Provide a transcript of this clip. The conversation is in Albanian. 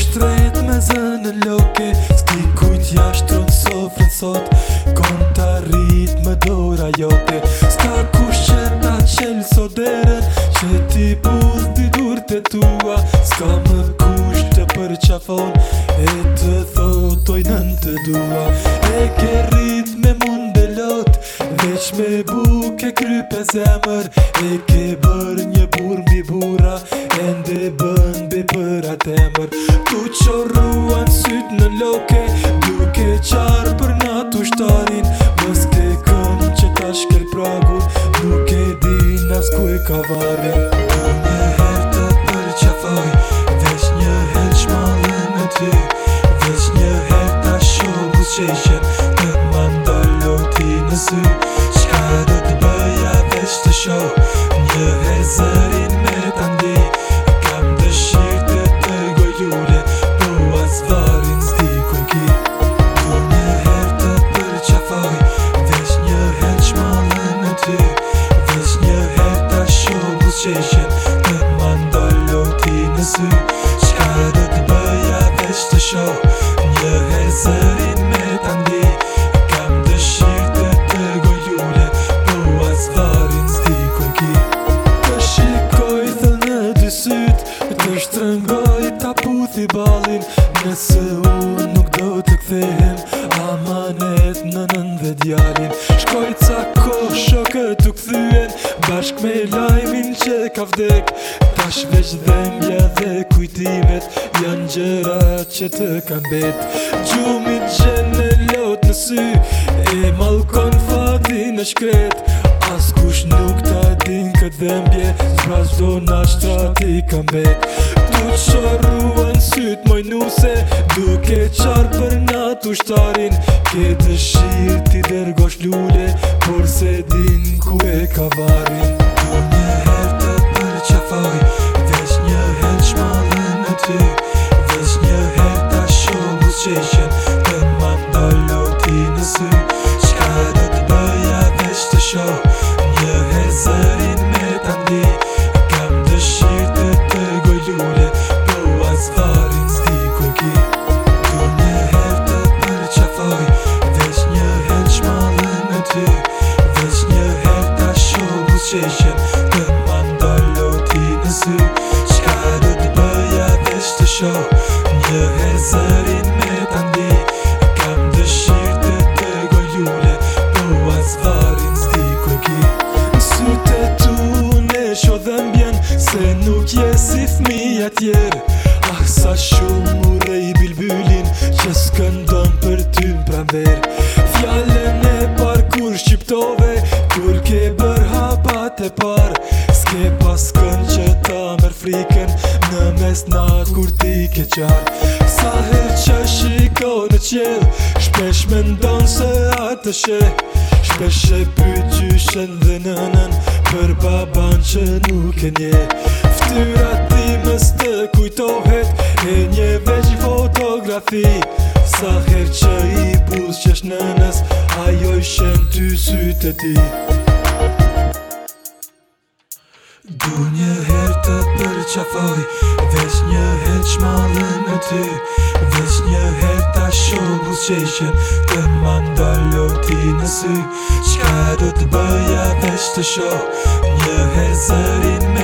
shtrejt me zënë loke Ski kujt jashtë tronë sofrën sot Kon të arrit me dora jote Ska kush që ta qelë soderen Që ti buzë di dur të tua Ska më kush të përqafon E të thotoj nën të dua E ke rrit me mund me bu ke krype zemër E ke bërë një burë mbi bura E ndë bënë bi për atë Tu që rruan sytë në loke Tu ke qarë për në të shtarin Mës ke këmë që ta shkel pragu Tu ke di ku e ka vare Tu herë të për që Vesh një herë që malë ty Vesh një herë të shumë të qeshen Të mandalo ti në sytë shit Të më ndollu ti në sy Qka du të bëja veç të show Një herë zërin me të ndi kam të shirë të të gojullet Po atë zvarin zdi ku ki Të shikoj të në dy syt Të shtrëngoj të aputhi balin Nëse unë nuk do të kthehen Amanet në nën djarin Shkoj ca ko shokët u kthyen Bashk me lajmin që ka vdek Tash veç dhemja dhe kujtimet Janë gjëra që të kam bet Gjumit gjenë në lot në sy E malkon fatin E shkret As kush nuk të din këtë dëmbje, Zbras do nga shtrati ka bet Tu që shërruen sytë moj nuse Duke qarë për natu të shtarin Ke të shirë ti dërgosh lule Por se din ku e ka varin të tu në sho dhëmbjen Se nuk je si fmija tjerë Ah, sa shumë u rej bilbylin Që s'këndon për ty më pramver Fjale në par kur shqiptove Kur ke bër hapat par S'ke pas kën që ta mër friken Në mes na kur ti ke qar Sa her që shiko në qel Shpesh me ndonë se atë shë Shpesh e pyqyshen dhe nënën për baban që nuk e nje Ftyra ti më stë kujtohet E nje veç fotografi Sa her që i buz që është nënës Ajo i shën ty sytë ti Du një her të përqafoj Veç një her që malë me ty Veç një her të shumë buz qeshen Të mandalo ti në sy Qka do të to show. Your head's hurting.